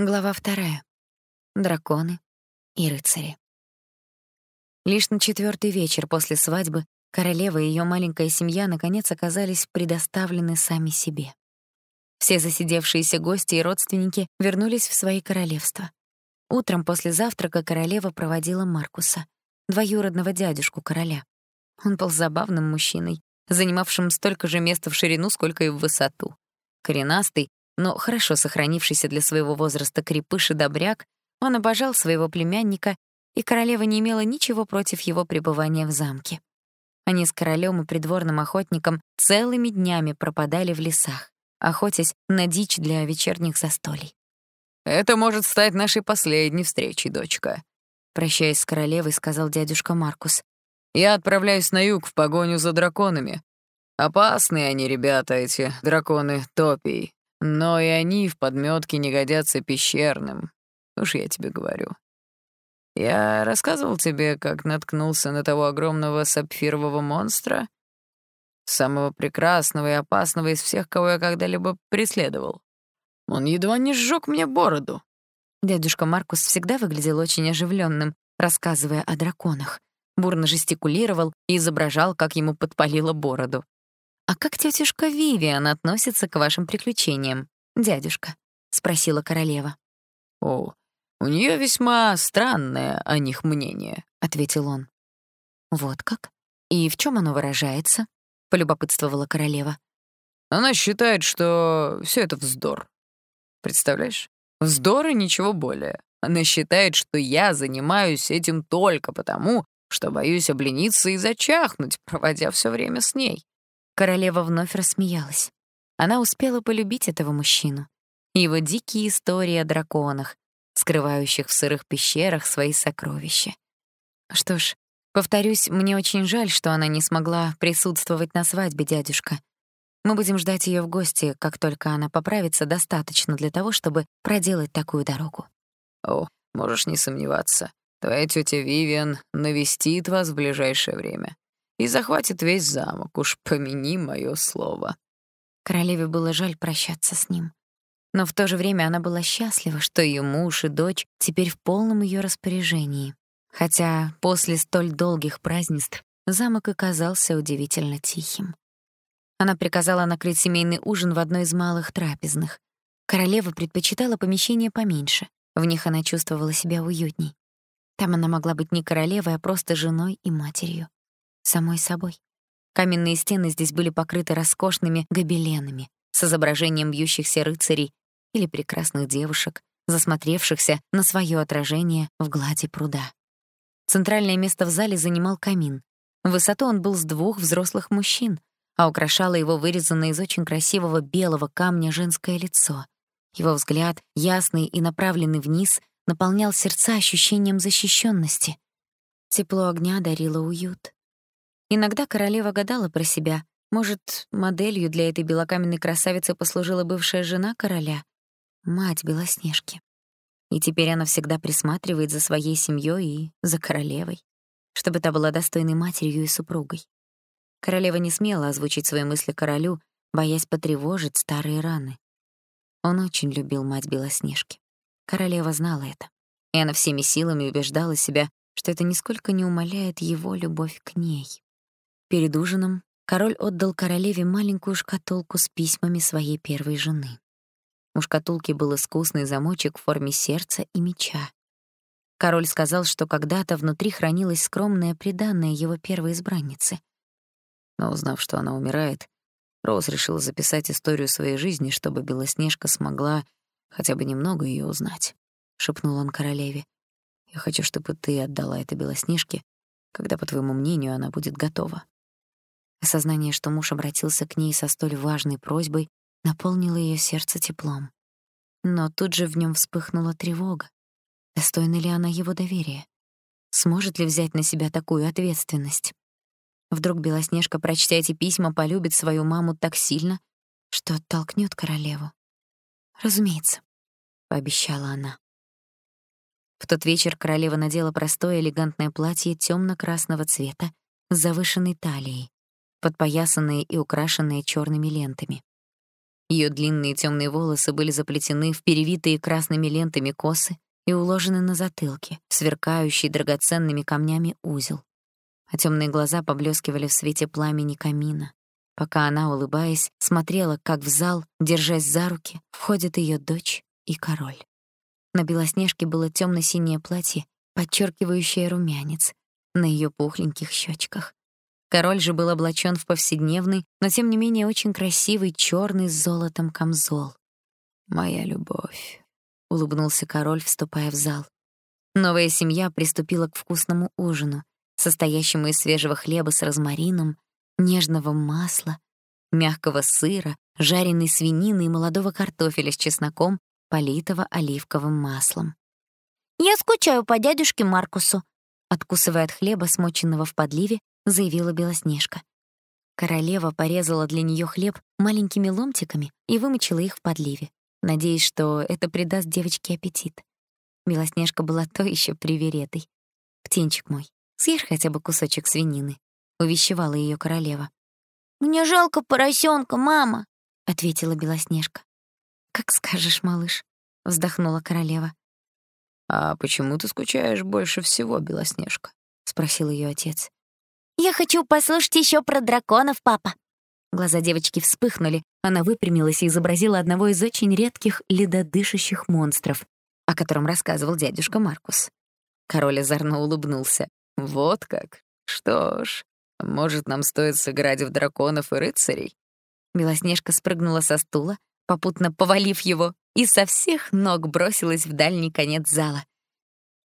Глава вторая. Драконы и рыцари. Лишь на четвертый вечер после свадьбы королева и ее маленькая семья наконец оказались предоставлены сами себе. Все засидевшиеся гости и родственники вернулись в свои королевства. Утром после завтрака королева проводила Маркуса, двоюродного дядюшку короля. Он был забавным мужчиной, занимавшим столько же места в ширину, сколько и в высоту. Коренастый, но хорошо сохранившийся для своего возраста крепыш и добряк, он обожал своего племянника, и королева не имела ничего против его пребывания в замке. Они с королем и придворным охотником целыми днями пропадали в лесах, охотясь на дичь для вечерних застолий. «Это может стать нашей последней встречей, дочка», — прощаясь с королевой, сказал дядюшка Маркус. «Я отправляюсь на юг в погоню за драконами. Опасные они, ребята, эти драконы топий. Но и они в подметке не годятся пещерным. Уж я тебе говорю. Я рассказывал тебе, как наткнулся на того огромного сапфирового монстра, самого прекрасного и опасного из всех, кого я когда-либо преследовал. Он едва не сжег мне бороду. Дядюшка Маркус всегда выглядел очень оживленным, рассказывая о драконах. Бурно жестикулировал и изображал, как ему подпалило бороду. «А как тетушка Вивиан относится к вашим приключениям, дядюшка?» — спросила королева. «О, у нее весьма странное о них мнение», — ответил он. «Вот как? И в чем оно выражается?» — полюбопытствовала королева. «Она считает, что все это вздор. Представляешь? Вздор и ничего более. Она считает, что я занимаюсь этим только потому, что боюсь облениться и зачахнуть, проводя все время с ней. Королева вновь рассмеялась. Она успела полюбить этого мужчину. Его дикие истории о драконах, скрывающих в сырых пещерах свои сокровища. Что ж, повторюсь, мне очень жаль, что она не смогла присутствовать на свадьбе дядюшка. Мы будем ждать ее в гости, как только она поправится достаточно для того, чтобы проделать такую дорогу. О, можешь не сомневаться. Твоя тетя Вивиан навестит вас в ближайшее время и захватит весь замок, уж помяни мое слово». Королеве было жаль прощаться с ним. Но в то же время она была счастлива, что ее муж и дочь теперь в полном ее распоряжении. Хотя после столь долгих празднеств замок оказался удивительно тихим. Она приказала накрыть семейный ужин в одной из малых трапезных. Королева предпочитала помещения поменьше, в них она чувствовала себя уютней. Там она могла быть не королевой, а просто женой и матерью самой собой. Каменные стены здесь были покрыты роскошными гобеленами с изображением бьющихся рыцарей или прекрасных девушек, засмотревшихся на свое отражение в глади пруда. Центральное место в зале занимал камин. В высоту он был с двух взрослых мужчин, а украшало его вырезанное из очень красивого белого камня женское лицо. Его взгляд, ясный и направленный вниз, наполнял сердца ощущением защищенности. Тепло огня дарило уют. Иногда королева гадала про себя. Может, моделью для этой белокаменной красавицы послужила бывшая жена короля, мать Белоснежки. И теперь она всегда присматривает за своей семьей и за королевой, чтобы та была достойной матерью и супругой. Королева не смела озвучить свои мысли королю, боясь потревожить старые раны. Он очень любил мать Белоснежки. Королева знала это, и она всеми силами убеждала себя, что это нисколько не умаляет его любовь к ней. Перед ужином король отдал королеве маленькую шкатулку с письмами своей первой жены. У шкатулки был искусный замочек в форме сердца и меча. Король сказал, что когда-то внутри хранилось скромное преданное его первой избранницы. Но узнав, что она умирает, Роуз решила записать историю своей жизни, чтобы Белоснежка смогла хотя бы немного ее узнать, шепнул он королеве. Я хочу, чтобы ты отдала это Белоснежке, когда, по твоему мнению, она будет готова. Осознание, что муж обратился к ней со столь важной просьбой, наполнило ее сердце теплом. Но тут же в нем вспыхнула тревога. Достойна ли она его доверия? Сможет ли взять на себя такую ответственность? Вдруг Белоснежка, прочтя эти письма, полюбит свою маму так сильно, что оттолкнет королеву. «Разумеется», — пообещала она. В тот вечер королева надела простое элегантное платье темно красного цвета с завышенной талией, подпоясанные и украшенные черными лентами. Ее длинные темные волосы были заплетены в перевитые красными лентами косы и уложены на затылке, сверкающий драгоценными камнями узел. А темные глаза поблескивали в свете пламени камина, пока она, улыбаясь, смотрела, как в зал, держась за руки, входят ее дочь и король. На Белоснежке было темно синее платье, подчеркивающее румянец на ее пухленьких щечках. Король же был облачен в повседневный, но тем не менее очень красивый черный с золотом камзол. «Моя любовь», — улыбнулся король, вступая в зал. Новая семья приступила к вкусному ужину, состоящему из свежего хлеба с розмарином, нежного масла, мягкого сыра, жареной свинины и молодого картофеля с чесноком, политого оливковым маслом. «Я скучаю по дядюшке Маркусу», откусывая от хлеба, смоченного в подливе, заявила Белоснежка. Королева порезала для нее хлеб маленькими ломтиками и вымочила их в подливе, надеясь, что это придаст девочке аппетит. Белоснежка была то еще приверетой. «Птенчик мой, съешь хотя бы кусочек свинины», — увещевала ее королева. «Мне жалко поросенка, мама», — ответила Белоснежка. «Как скажешь, малыш», — вздохнула королева. «А почему ты скучаешь больше всего, Белоснежка?» — спросил ее отец. «Я хочу послушать еще про драконов, папа». Глаза девочки вспыхнули, она выпрямилась и изобразила одного из очень редких ледодышащих монстров, о котором рассказывал дядюшка Маркус. Король озорно улыбнулся. «Вот как? Что ж, может, нам стоит сыграть в драконов и рыцарей?» Белоснежка спрыгнула со стула, попутно повалив его, и со всех ног бросилась в дальний конец зала.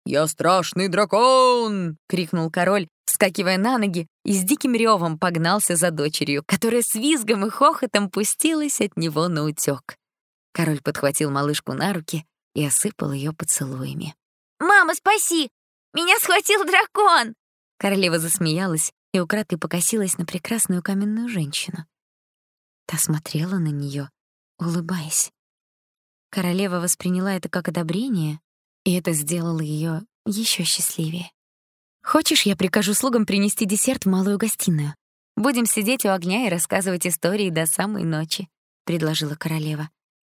«Я страшный дракон!» — крикнул король, вскакивая на ноги, и с диким ревом погнался за дочерью, которая с визгом и хохотом пустилась от него на утёк. Король подхватил малышку на руки и осыпал ее поцелуями. «Мама, спаси! Меня схватил дракон!» Королева засмеялась и украдкой покосилась на прекрасную каменную женщину. Та смотрела на нее, улыбаясь. Королева восприняла это как одобрение, и это сделало ее еще счастливее. «Хочешь, я прикажу слугам принести десерт в малую гостиную? Будем сидеть у огня и рассказывать истории до самой ночи», — предложила королева.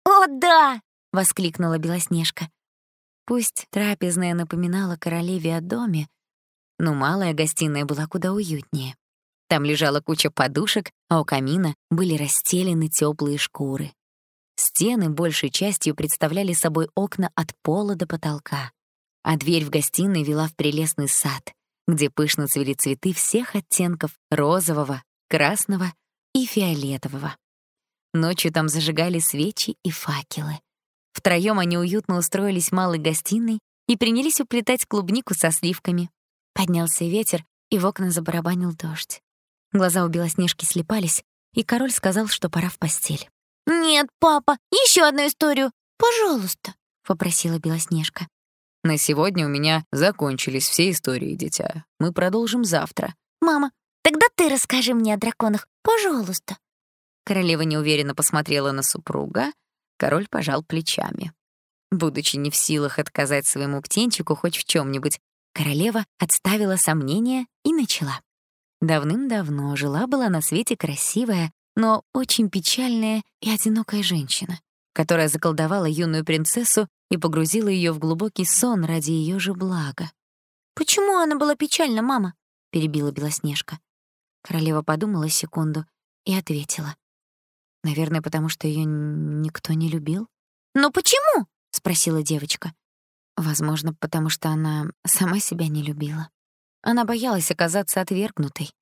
«О, да!» — воскликнула Белоснежка. Пусть трапезная напоминала королеве о доме, но малая гостиная была куда уютнее. Там лежала куча подушек, а у камина были расстелены теплые шкуры. Стены большей частью представляли собой окна от пола до потолка, а дверь в гостиной вела в прелестный сад, где пышно цвели цветы всех оттенков розового, красного и фиолетового. Ночью там зажигали свечи и факелы. Втроём они уютно устроились в малой гостиной и принялись уплетать клубнику со сливками. Поднялся ветер, и в окна забарабанил дождь. Глаза у Белоснежки слепались, и король сказал, что пора в постель. «Нет, папа, еще одну историю, пожалуйста», — попросила Белоснежка. «На сегодня у меня закончились все истории, дитя. Мы продолжим завтра». «Мама, тогда ты расскажи мне о драконах, пожалуйста». Королева неуверенно посмотрела на супруга, король пожал плечами. Будучи не в силах отказать своему птенчику хоть в чем нибудь королева отставила сомнения и начала. Давным-давно жила-была на свете красивая, но очень печальная и одинокая женщина, которая заколдовала юную принцессу и погрузила ее в глубокий сон ради ее же блага. «Почему она была печальна, мама?» — перебила Белоснежка. Королева подумала секунду и ответила. «Наверное, потому что ее никто не любил». «Но почему?» — спросила девочка. Возможно, потому что она сама себя не любила. Она боялась оказаться отвергнутой,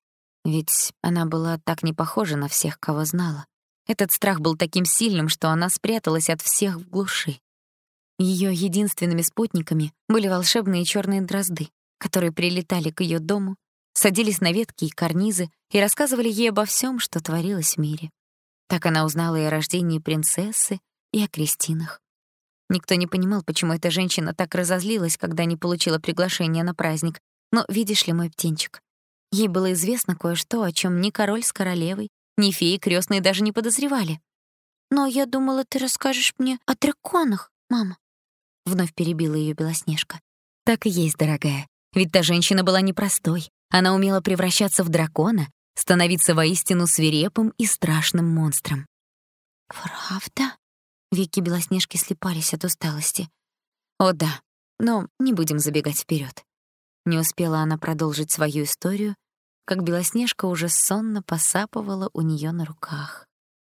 ведь она была так не похожа на всех, кого знала. Этот страх был таким сильным, что она спряталась от всех в глуши. Ее единственными спутниками были волшебные черные дрозды, которые прилетали к ее дому, садились на ветки и карнизы и рассказывали ей обо всем, что творилось в мире. Так она узнала и о рождении принцессы, и о крестинах. Никто не понимал, почему эта женщина так разозлилась, когда не получила приглашение на праздник. Но видишь ли, мой птенчик, ей было известно кое-что, о чем ни король с королевой, ни феи крестные даже не подозревали. «Но я думала, ты расскажешь мне о драконах, мама», — вновь перебила ее Белоснежка. «Так и есть, дорогая. Ведь та женщина была непростой. Она умела превращаться в дракона, становиться воистину свирепым и страшным монстром. «Правда?» Веки Белоснежки слепались от усталости. «О да, но не будем забегать вперед. Не успела она продолжить свою историю, как Белоснежка уже сонно посапывала у нее на руках.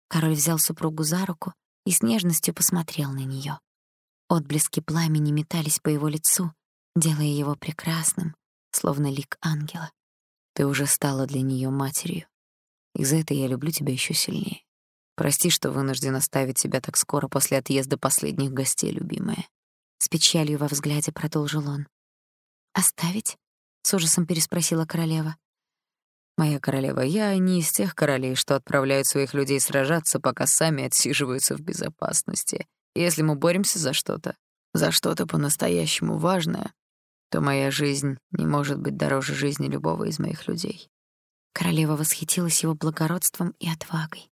Король взял супругу за руку и с нежностью посмотрел на нее. Отблески пламени метались по его лицу, делая его прекрасным, словно лик ангела. Ты уже стала для нее матерью. И за это я люблю тебя еще сильнее. Прости, что вынужден оставить тебя так скоро после отъезда последних гостей, любимая. С печалью во взгляде продолжил он. «Оставить?» — с ужасом переспросила королева. «Моя королева, я не из тех королей, что отправляют своих людей сражаться, пока сами отсиживаются в безопасности. Если мы боремся за что-то, за что-то по-настоящему важное, то моя жизнь не может быть дороже жизни любого из моих людей». Королева восхитилась его благородством и отвагой.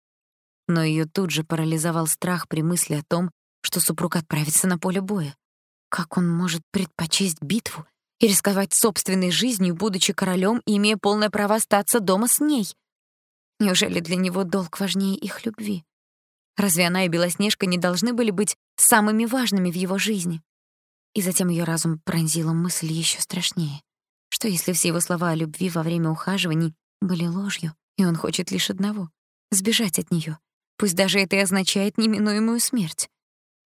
Но ее тут же парализовал страх при мысли о том, что супруг отправится на поле боя. Как он может предпочесть битву и рисковать собственной жизнью, будучи королем и имея полное право остаться дома с ней? Неужели для него долг важнее их любви? Разве она и Белоснежка не должны были быть самыми важными в его жизни? И затем ее разум пронзила мысль еще страшнее. Что если все его слова о любви во время ухаживаний были ложью, и он хочет лишь одного — сбежать от нее, пусть даже это и означает неминуемую смерть?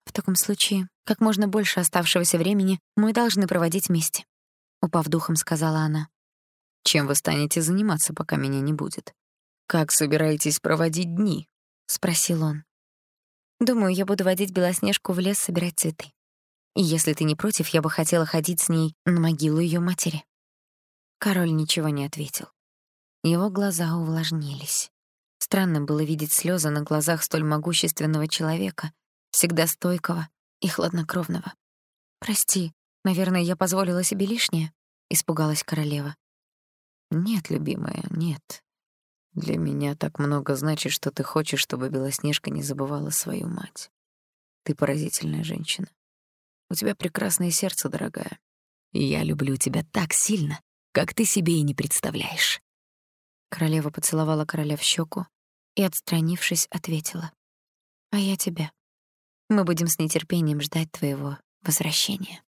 В таком случае, как можно больше оставшегося времени мы должны проводить вместе, упав духом, сказала она. Чем вы станете заниматься, пока меня не будет? Как собираетесь проводить дни? спросил он. Думаю, я буду водить Белоснежку в лес собирать цветы. И если ты не против, я бы хотела ходить с ней на могилу ее матери. Король ничего не ответил. Его глаза увлажнились. Странно было видеть слезы на глазах столь могущественного человека, всегда стойкого и хладнокровного. «Прости, наверное, я позволила себе лишнее?» — испугалась королева. «Нет, любимая, нет. Для меня так много значит, что ты хочешь, чтобы Белоснежка не забывала свою мать. Ты поразительная женщина. У тебя прекрасное сердце, дорогая. И я люблю тебя так сильно, как ты себе и не представляешь». Королева поцеловала короля в щеку и, отстранившись, ответила. «А я тебя». Мы будем с нетерпением ждать твоего возвращения.